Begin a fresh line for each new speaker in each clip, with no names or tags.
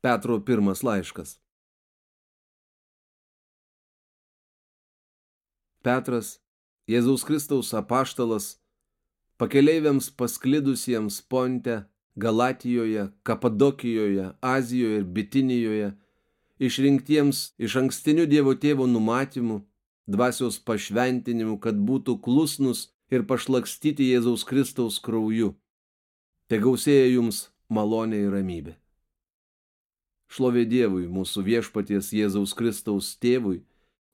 Petro pirmas laiškas. Petras, Jėzaus Kristaus apaštalas, pakeleiviams pasklidusiems Ponte, Galatijoje, Kapadokijoje, Azijoje ir Bitinijoje, išrinktiems iš ankstinių Dievo tėvo numatymų, dvasios pašventinimu, kad būtų klusnus ir pašlakstyti Jėzaus Kristaus krauju. Te gausėja jums malonė ir ramybė. Šlovė Dievui, mūsų viešpaties Jėzaus Kristaus tėvui,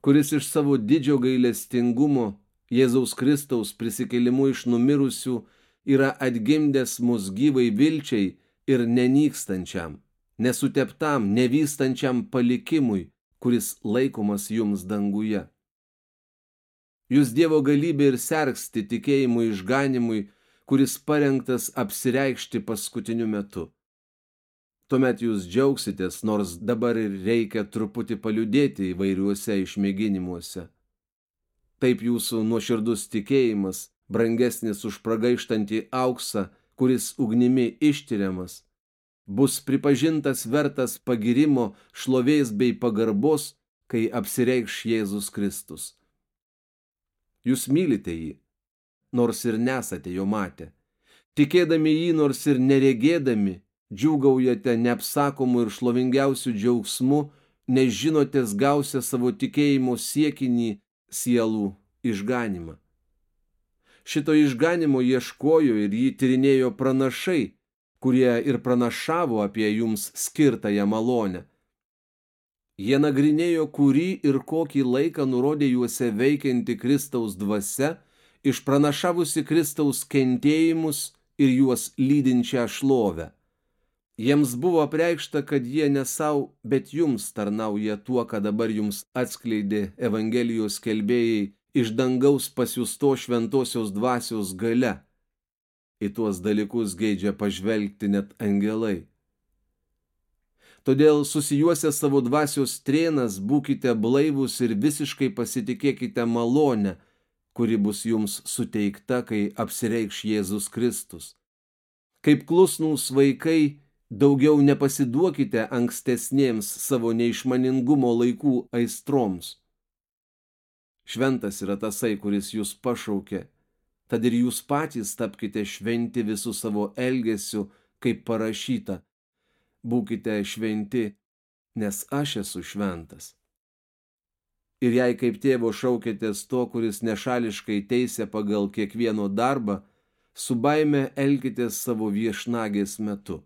kuris iš savo didžio gailestingumo Jėzaus Kristaus prisikelimu iš numirusių yra atgimdęs mus gyvai vilčiai ir nenykstančiam, nesuteptam, nevystančiam palikimui, kuris laikomas jums danguje. Jūs Dievo galybė ir sergsti tikėjimui išganimui, kuris parengtas apsireikšti paskutiniu metu. Tuomet jūs džiaugsitės, nors dabar reikia truputį paliudėti įvairiuose išmėginimuose. Taip jūsų nuoširdus tikėjimas, brangesnis už pragaištantį auksą, kuris ugnimi ištyriamas, bus pripažintas vertas pagirimo, šlovės bei pagarbos, kai apsireikš Jėzus Kristus. Jūs mylite jį, nors ir nesate jo matę. Tikėdami jį, nors ir neregėdami, džiūgaujate neapsakomu ir šlovingiausiu džiaugsmu, nes žinotės gausia savo tikėjimo siekinį sielų išganimą. Šito išganimo ieškojo ir jį tyrinėjo pranašai, kurie ir pranašavo apie jums skirtąją malonę. Jie nagrinėjo, kurį ir kokį laiką nurodė juose veikianti Kristaus dvasia, išpranašavusi Kristaus kentėjimus ir juos lydinčią šlovę. Jiems buvo apreikšta, kad jie ne savo, bet jums tarnauja tuo, ką dabar jums atskleidė Evangelijos kelbėjai iš dangaus pasiusto šventosios dvasios gale. Į tuos dalykus geidžia pažvelgti net angelai. Todėl susijuose savo dvasios trėnas būkite blaivus ir visiškai pasitikėkite malonę, kuri bus jums suteikta, kai apsireikš Jėzus Kristus. Kaip klusnūs vaikai, Daugiau nepasiduokite ankstesnėms savo neišmaningumo laikų aistroms. Šventas yra tasai, kuris jūs pašaukė, tad ir jūs patys tapkite šventi visų savo elgesiu, kaip parašyta. Būkite šventi, nes aš esu šventas. Ir jei kaip tėvo šaukėtės to, kuris nešališkai teisė pagal kiekvieno darbą, su baime elkitės savo viešnagės metu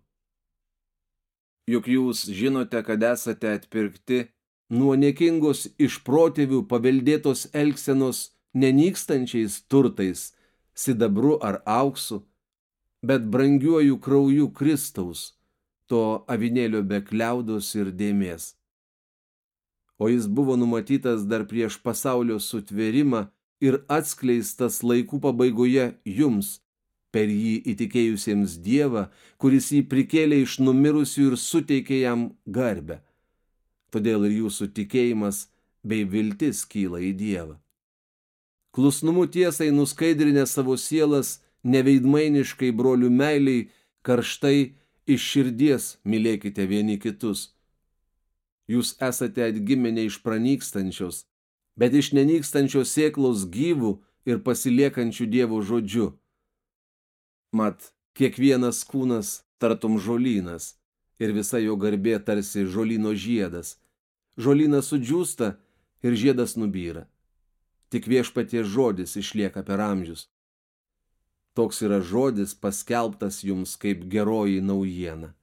juk jūs žinote, kad esate atpirkti nuo niekingos iš protėvių paveldėtos elgsenos nenykstančiais turtais, sidabru ar auksu, bet brangiuoju krauju Kristaus, to avinėlio be kliaudos ir dėmės. O jis buvo numatytas dar prieš pasaulio sutvėrimą ir atskleistas laikų pabaigoje jums, per jį įtikėjusiems Dievą, kuris jį prikėlė iš numirusių ir suteikė jam garbę. Todėl ir jūsų tikėjimas bei viltis kyla į Dievą. Klusnumu tiesai nuskaidrinę savo sielas, neveidmainiškai brolių meiliai, karštai iš širdies mylėkite vieni kitus. Jūs esate atgimę ne iš pranykstančios, bet iš nenykstančios sėklos gyvų ir pasiliekančių Dievo žodžiu Mat, kiekvienas kūnas tartum žolynas ir visa jo garbė tarsi žolyno žiedas. Žolynas sudžiūsta ir žiedas nubyra. Tik viešpaties žodis išlieka per amžius. Toks yra žodis paskelbtas jums kaip geroji naujiena.